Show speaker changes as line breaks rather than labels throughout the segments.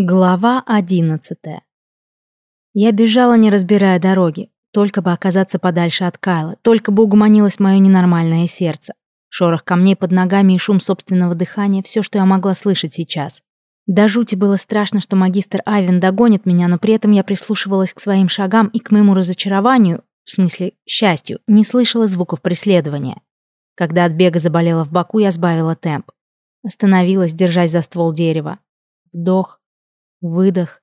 Глава одиннадцатая. Я бежала, не разбирая дороги, только бы оказаться подальше от Кайла, только бы угомонилось мое ненормальное сердце. Шорох камней под ногами и шум собственного дыхания — все, что я могла слышать сейчас. До жути было страшно, что магистр Айвен догонит меня, но при этом я прислушивалась к своим шагам и к моему разочарованию, в смысле счастью, не слышала звуков преследования. Когда от бега заболела в боку, я сбавила темп. Остановилась, держась за ствол дерева. Вдох, Выдох.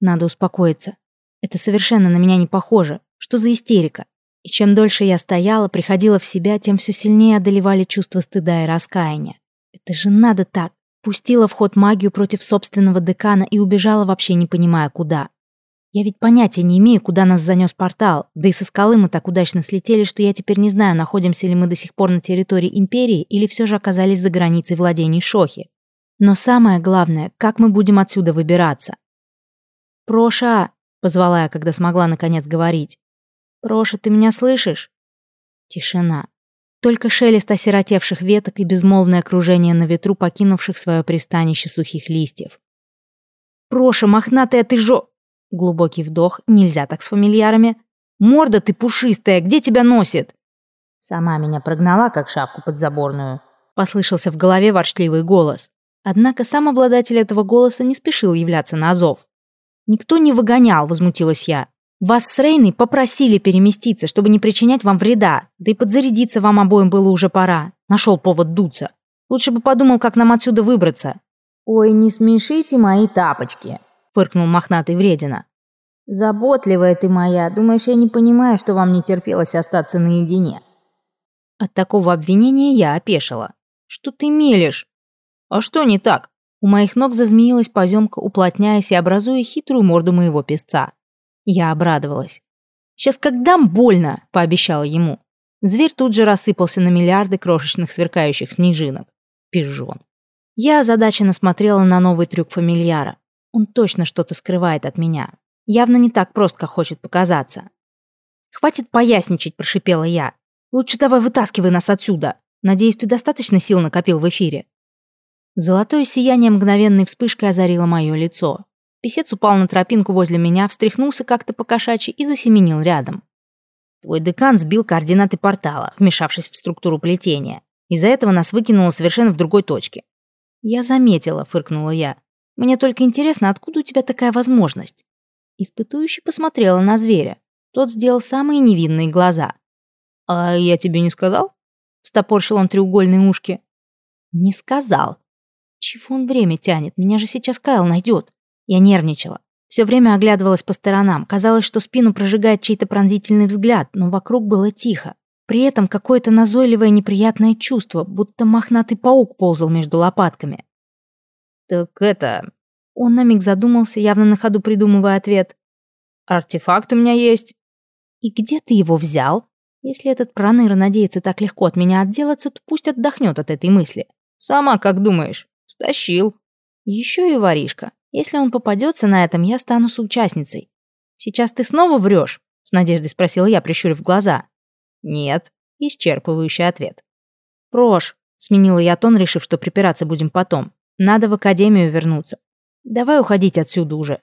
Надо успокоиться. Это совершенно на меня не похоже. Что за истерика? И чем дольше я стояла, приходила в себя, тем все сильнее одолевали чувства стыда и раскаяния. Это же надо так. Пустила в ход магию против собственного декана и убежала вообще не понимая куда. Я ведь понятия не имею, куда нас занес портал, да и со скалы мы так удачно слетели, что я теперь не знаю, находимся ли мы до сих пор на территории Империи или все же оказались за границей владений Шохи. Но самое главное, как мы будем отсюда выбираться? «Проша!» — позвала я, когда смогла наконец говорить. «Проша, ты меня слышишь?» Тишина. Только шелест осиротевших веток и безмолвное окружение на ветру, покинувших свое пристанище сухих листьев. «Проша, мохнатая ты жо...» Глубокий вдох, нельзя так с фамильярами. «Морда ты пушистая, где тебя носит?»
Сама меня прогнала, как шавку подзаборную.
Послышался в голове ворчливый голос. Однако сам обладатель этого голоса не спешил являться на зов. «Никто не выгонял», — возмутилась я. «Вас с Рейной попросили переместиться, чтобы не причинять вам вреда, да и подзарядиться вам обоим было уже пора. Нашел повод дуться. Лучше бы подумал, как нам отсюда выбраться».
«Ой, не смешите мои тапочки», —
фыркнул мохнатый вредина.
«Заботливая ты моя, думаешь, я не понимаю, что вам не терпелось остаться наедине?»
От такого обвинения я опешила. «Что ты мелешь?» «А что не так?» У моих ног зазмеилась поземка, уплотняясь и образуя хитрую морду моего песца. Я обрадовалась. «Сейчас как дам больно!» – пообещала ему. Зверь тут же рассыпался на миллиарды крошечных сверкающих снежинок. Пижон. Я озадаченно смотрела на новый трюк фамильяра. Он точно что-то скрывает от меня. Явно не так просто, как хочет показаться. «Хватит поясничать», – прошипела я. «Лучше давай вытаскивай нас отсюда. Надеюсь, ты достаточно сил накопил в эфире». Золотое сияние мгновенной вспышкой озарило мое лицо. Песец упал на тропинку возле меня, встряхнулся как-то по-кошачьи и засеменил рядом. Твой декан сбил координаты портала, вмешавшись в структуру плетения. Из-за этого нас выкинуло совершенно в другой точке. «Я заметила», — фыркнула я. «Мне только интересно, откуда у тебя такая возможность?» Испытующий посмотрела на зверя. Тот сделал самые невинные глаза. «А я тебе не сказал?» Встопорщил он треугольные ушки. «Не сказал», чего он время тянет? Меня же сейчас Кайл найдет. Я нервничала. Все время оглядывалась по сторонам. Казалось, что спину прожигает чей-то пронзительный взгляд, но вокруг было тихо. При этом какое-то назойливое неприятное чувство, будто мохнатый паук ползал между лопатками. «Так это...» Он на миг задумался, явно на ходу придумывая ответ. «Артефакт у меня есть». «И где ты его взял?» Если этот проныра надеется так легко от меня отделаться, то пусть отдохнет от этой мысли. «Сама как думаешь?» Стащил. Еще и воришка. Если он попадется на этом, я стану соучастницей. Сейчас ты снова врешь? С надеждой спросила я, прищурив глаза. Нет. Исчерпывающий ответ. Прош. Сменила я тон, решив, что припираться будем потом. Надо в академию вернуться. Давай уходить отсюда уже.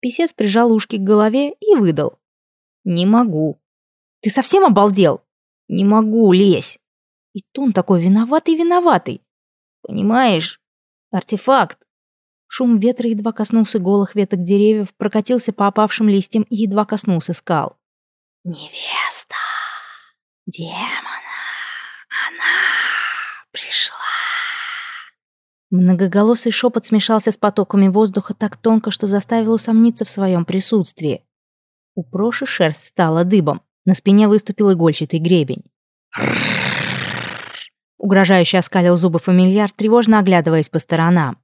Писец прижал ушки к голове и выдал. Не могу. Ты совсем обалдел? Не могу, лезь. И тон такой виноватый-виноватый. Понимаешь, Артефакт! Шум ветра едва коснулся голых веток деревьев, прокатился по опавшим листьям и едва коснулся скал.
«Невеста! Демона! Она пришла!»
Многоголосый шепот смешался с потоками воздуха так тонко, что заставил усомниться в своем присутствии. У Проши шерсть стала дыбом, на спине выступил игольчатый гребень. Угрожающе оскалил зубы фамильяр, тревожно оглядываясь по сторонам.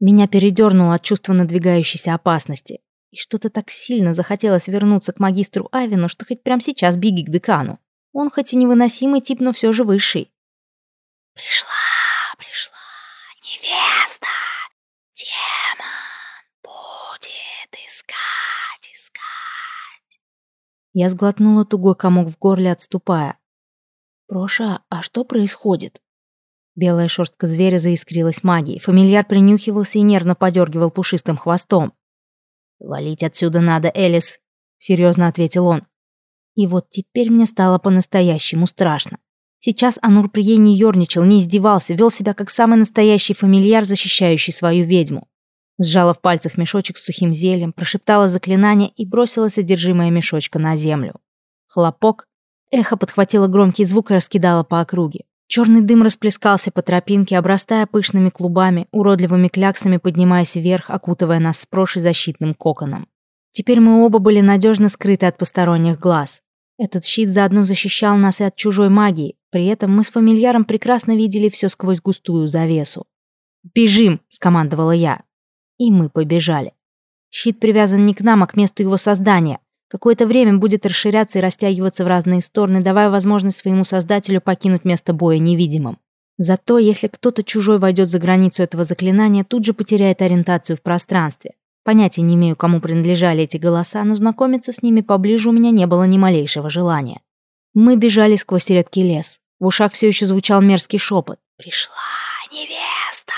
Меня передернуло от чувства надвигающейся опасности. И что-то так сильно захотелось вернуться к магистру Авину, что хоть прямо сейчас беги к декану. Он хоть и невыносимый тип, но все же высший.
«Пришла, пришла невеста! Демон будет искать, искать!»
Я сглотнула тугой комок в горле, отступая. «Проша, а что происходит?» Белая шерстка зверя заискрилась магией. Фамильяр принюхивался и нервно подергивал пушистым хвостом. «Валить отсюда надо, Элис», — серьезно ответил он. И вот теперь мне стало по-настоящему страшно. Сейчас Анур Прие не ерничал, не издевался, вел себя как самый настоящий фамильяр, защищающий свою ведьму. Сжала в пальцах мешочек с сухим зельем, прошептала заклинание и бросила содержимое мешочка на землю. Хлопок. Эхо подхватило громкий звук и раскидало по округе. Черный дым расплескался по тропинке, обрастая пышными клубами, уродливыми кляксами поднимаясь вверх, окутывая нас с прошей защитным коконом. Теперь мы оба были надежно скрыты от посторонних глаз. Этот щит заодно защищал нас и от чужой магии, при этом мы с фамильяром прекрасно видели все сквозь густую завесу. «Бежим!» — скомандовала я. И мы побежали. Щит привязан не к нам, а к месту его создания. Какое-то время будет расширяться и растягиваться в разные стороны, давая возможность своему создателю покинуть место боя невидимым. Зато, если кто-то чужой войдет за границу этого заклинания, тут же потеряет ориентацию в пространстве. Понятия не имею, кому принадлежали эти голоса, но знакомиться с ними поближе у меня не было ни малейшего желания. Мы бежали сквозь редкий лес. В ушах все еще звучал мерзкий шепот. «Пришла невеста!»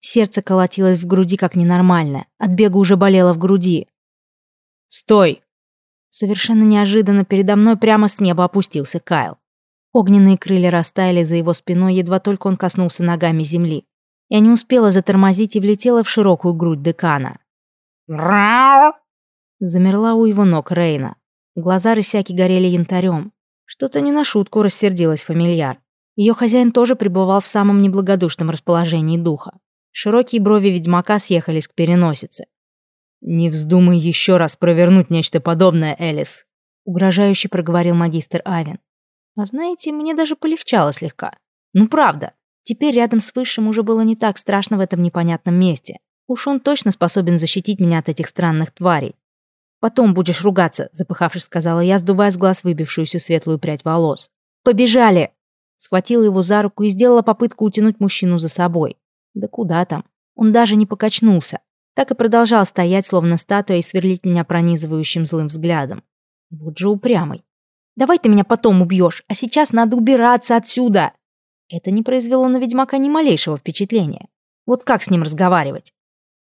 Сердце колотилось в груди как ненормальное. От бега уже болело в груди. «Стой!» Совершенно неожиданно передо мной прямо с неба опустился Кайл. Огненные крылья растаяли за его спиной, едва только он коснулся ногами земли. Я не успела затормозить и влетела в широкую грудь декана. Замерла у его ног Рейна. Глаза рысяки горели янтарем. Что-то не на шутку рассердилась фамильяр. Ее хозяин тоже пребывал в самом неблагодушном расположении духа. Широкие брови ведьмака съехались к переносице. «Не вздумай еще раз провернуть нечто подобное, Элис», угрожающе проговорил магистр Авен. А знаете, мне даже полегчало слегка. Ну правда, теперь рядом с Высшим уже было не так страшно в этом непонятном месте. Уж он точно способен защитить меня от этих странных тварей. «Потом будешь ругаться», — запыхавшись, сказала я, сдувая с глаз выбившуюся светлую прядь волос. «Побежали!» Схватила его за руку и сделала попытку утянуть мужчину за собой. Да куда там? Он даже не покачнулся так и продолжал стоять, словно статуя, и сверлить меня пронизывающим злым взглядом. Вот же упрямый. «Давай ты меня потом убьешь, а сейчас надо убираться отсюда!» Это не произвело на ведьмака ни малейшего впечатления. Вот как с ним разговаривать?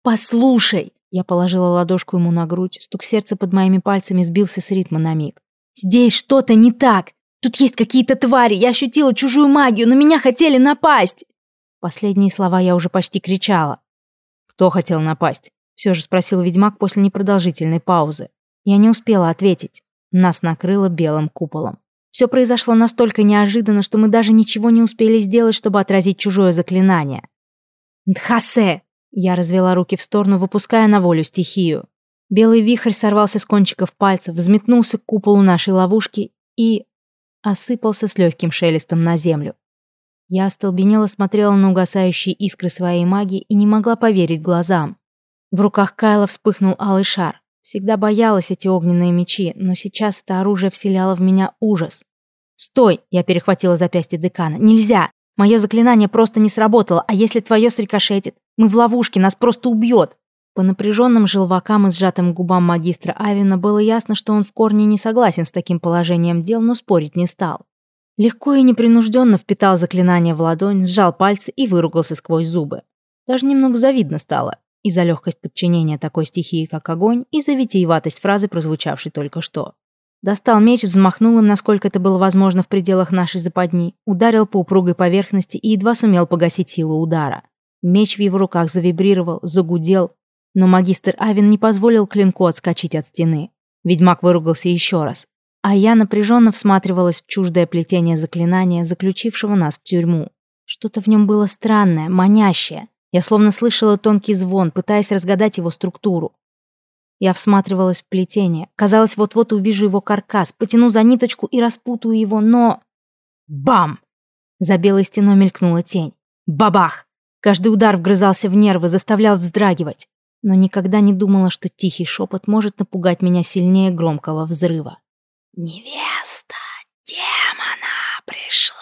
«Послушай!» Я положила ладошку ему на грудь, стук сердца под моими пальцами сбился с ритма на миг. «Здесь что-то не так! Тут есть какие-то твари, я ощутила чужую магию, на меня хотели напасть!» Последние слова я уже почти кричала. «Кто хотел напасть?» — все же спросил ведьмак после непродолжительной паузы. Я не успела ответить. Нас накрыло белым куполом. Все произошло настолько неожиданно, что мы даже ничего не успели сделать, чтобы отразить чужое заклинание. «Дхасе!» Я развела руки в сторону, выпуская на волю стихию. Белый вихрь сорвался с кончиков пальцев, взметнулся к куполу нашей ловушки и... осыпался с легким шелестом на землю. Я остолбенело смотрела на угасающие искры своей магии и не могла поверить глазам. В руках Кайла вспыхнул алый шар. Всегда боялась эти огненные мечи, но сейчас это оружие вселяло в меня ужас. «Стой!» – я перехватила запястье декана. «Нельзя! Мое заклинание просто не сработало, а если твое срикошетит? Мы в ловушке, нас просто убьет!» По напряженным желвакам и сжатым губам магистра Авина было ясно, что он в корне не согласен с таким положением дел, но спорить не стал. Легко и непринужденно впитал заклинание в ладонь, сжал пальцы и выругался сквозь зубы. Даже немного завидно стало. И за легкость подчинения такой стихии, как огонь, и за витиеватость фразы, прозвучавшей только что. Достал меч, взмахнул им, насколько это было возможно в пределах нашей западни, ударил по упругой поверхности и едва сумел погасить силу удара. Меч в его руках завибрировал, загудел, но магистр Авен не позволил клинку отскочить от стены. Ведьмак выругался еще раз, а я напряженно всматривалась в чуждое плетение заклинания, заключившего нас в тюрьму. Что-то в нем было странное, манящее. Я словно слышала тонкий звон, пытаясь разгадать его структуру. Я всматривалась в плетение. Казалось, вот-вот увижу его каркас, потяну за ниточку и распутаю его, но... Бам! За белой стеной мелькнула тень. Бабах! Каждый удар вгрызался в нервы, заставлял вздрагивать. Но никогда не думала, что тихий шепот может напугать меня сильнее громкого взрыва. Невеста демона пришла.